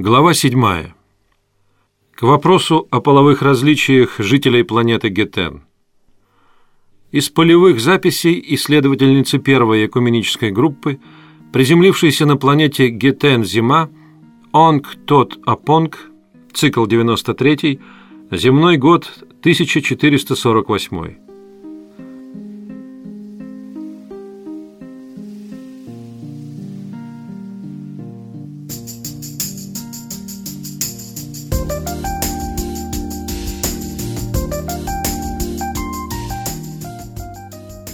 Глава 7. К вопросу о половых различиях жителей планеты Гетен. Из полевых записей исследовательницы первой экуменической группы, приземлившейся на планете Гетен зима, Онг Тот Апонг, цикл 93, земной год 1448.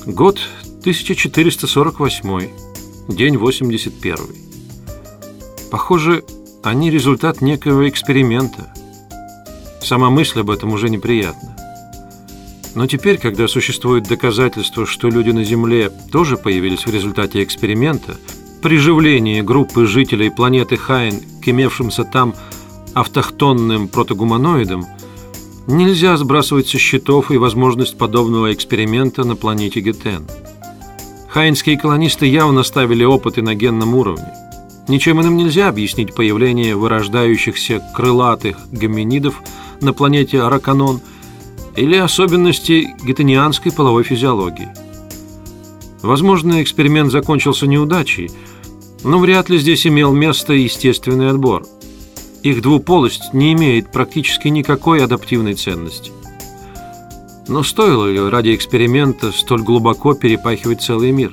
Год 1448, день 81. Похоже, они результат некоего эксперимента. Сама мысль об этом уже неприятна. Но теперь, когда существует доказательство, что люди на Земле тоже появились в результате эксперимента, приживление группы жителей планеты Хайн к имевшимся там автохтонным протогуманоидам – Нельзя сбрасывать со счетов и возможность подобного эксперимента на планете Гетен. Хайнские колонисты явно ставили опыты на генном уровне. Ничем иным нельзя объяснить появление вырождающихся крылатых гоминидов на планете Араканон или особенности гетенианской половой физиологии. Возможно, эксперимент закончился неудачей, но вряд ли здесь имел место естественный отбор – их двуполость не имеет практически никакой адаптивной ценности. Но стоило ли ради эксперимента столь глубоко перепахивать целый мир?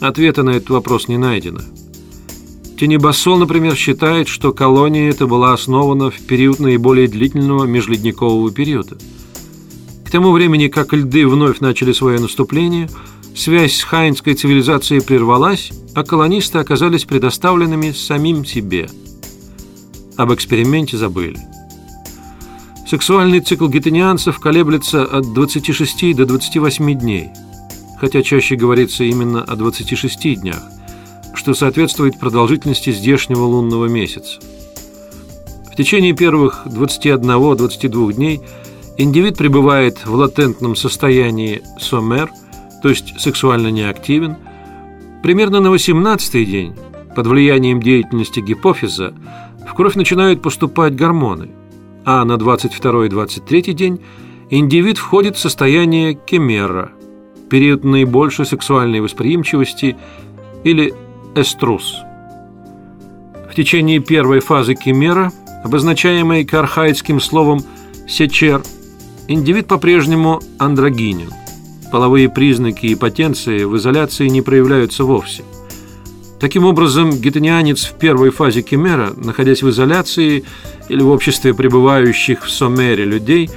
Ответа на этот вопрос не найдено. Тенебассол, например, считает, что колония эта была основана в период наиболее длительного межледникового периода. К тому времени, как льды вновь начали свое наступление, связь с хайнской цивилизацией прервалась, а колонисты оказались предоставленными самим себе – об эксперименте забыли. Сексуальный цикл гетенианцев колеблется от 26 до 28 дней, хотя чаще говорится именно о 26 днях, что соответствует продолжительности здешнего лунного месяца. В течение первых 21-22 дней индивид пребывает в латентном состоянии сомер, то есть сексуально неактивен. Примерно на 18 день, под влиянием деятельности гипофиза, в кровь начинают поступать гормоны, а на 22 и 23 день индивид входит в состояние кемера, период наибольшей сексуальной восприимчивости или эструс. В течение первой фазы кемера, обозначаемой кархаитским словом «сечер», индивид по-прежнему андрогинен. Половые признаки и потенции в изоляции не проявляются вовсе – Таким образом, гетенианец в первой фазе кемера, находясь в изоляции или в обществе пребывающих в сомере людей,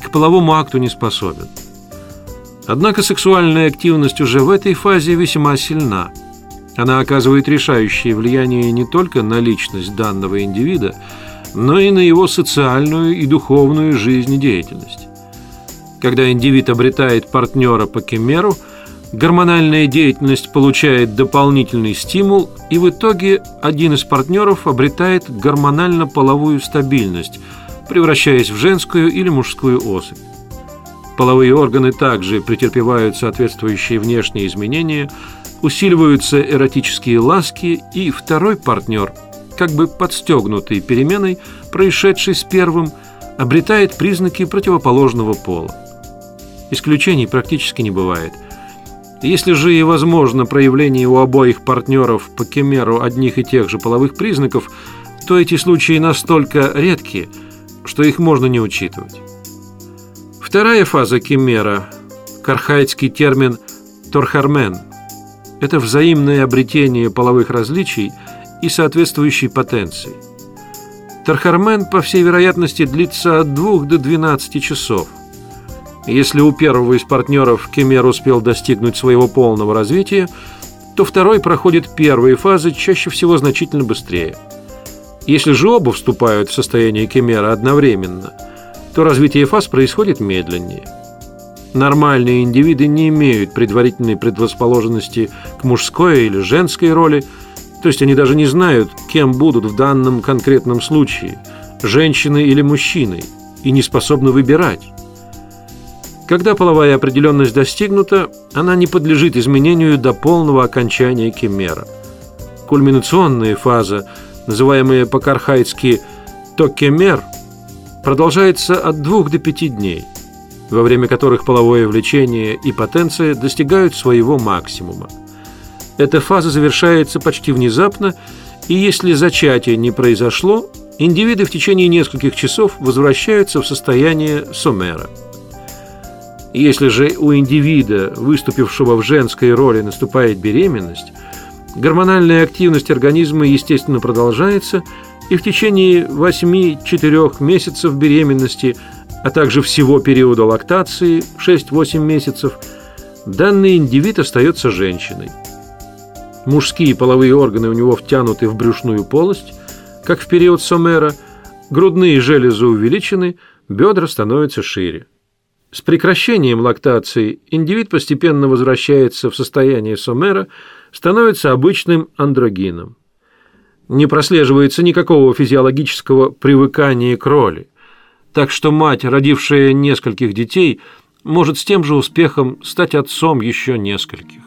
к половому акту не способен. Однако сексуальная активность уже в этой фазе весьма сильна. Она оказывает решающее влияние не только на личность данного индивида, но и на его социальную и духовную жизнедеятельность. Когда индивид обретает партнера по кемеру – гормональная деятельность получает дополнительный стимул, и в итоге один из партнеров обретает гормонально-половую стабильность, превращаясь в женскую или мужскую особь. Половые органы также претерпевают соответствующие внешние изменения, усиливаются эротические ласки, и второй партнер, как бы подстегнутый переменой, происшедшей с первым, обретает признаки противоположного пола. Исключений практически не бывает – если же и возможно проявление у обоих партнеров по кемеру одних и тех же половых признаков, то эти случаи настолько редки, что их можно не учитывать. Вторая фаза кемера – кархаитский термин «торхармен» – это взаимное обретение половых различий и соответствующей потенции. Тархармен, по всей вероятности, длится от 2 до 12 часов – если у первого из партнеров Кемер успел достигнуть своего полного развития, то второй проходит первые фазы чаще всего значительно быстрее. Если же оба вступают в состояние Кемера одновременно, то развитие фаз происходит медленнее. Нормальные индивиды не имеют предварительной предрасположенности к мужской или женской роли, то есть они даже не знают, кем будут в данном конкретном случае – женщиной или мужчиной, и не способны выбирать. Когда половая определенность достигнута, она не подлежит изменению до полного окончания кемера. Кульминационная фаза называемые по-кархайски «токемер», продолжается от двух до пяти дней, во время которых половое влечение и потенция достигают своего максимума. Эта фаза завершается почти внезапно, и если зачатие не произошло, индивиды в течение нескольких часов возвращаются в состояние сомера. Если же у индивида, выступившего в женской роли, наступает беременность, гормональная активность организма, естественно, продолжается, и в течение 8-4 месяцев беременности, а также всего периода лактации 6-8 месяцев, данный индивид остается женщиной. Мужские половые органы у него втянуты в брюшную полость, как в период Сомера, грудные железы увеличены, бедра становятся шире. С прекращением лактации индивид постепенно возвращается в состояние Сомера, становится обычным андрогином. Не прослеживается никакого физиологического привыкания к роли, так что мать, родившая нескольких детей, может с тем же успехом стать отцом еще нескольких.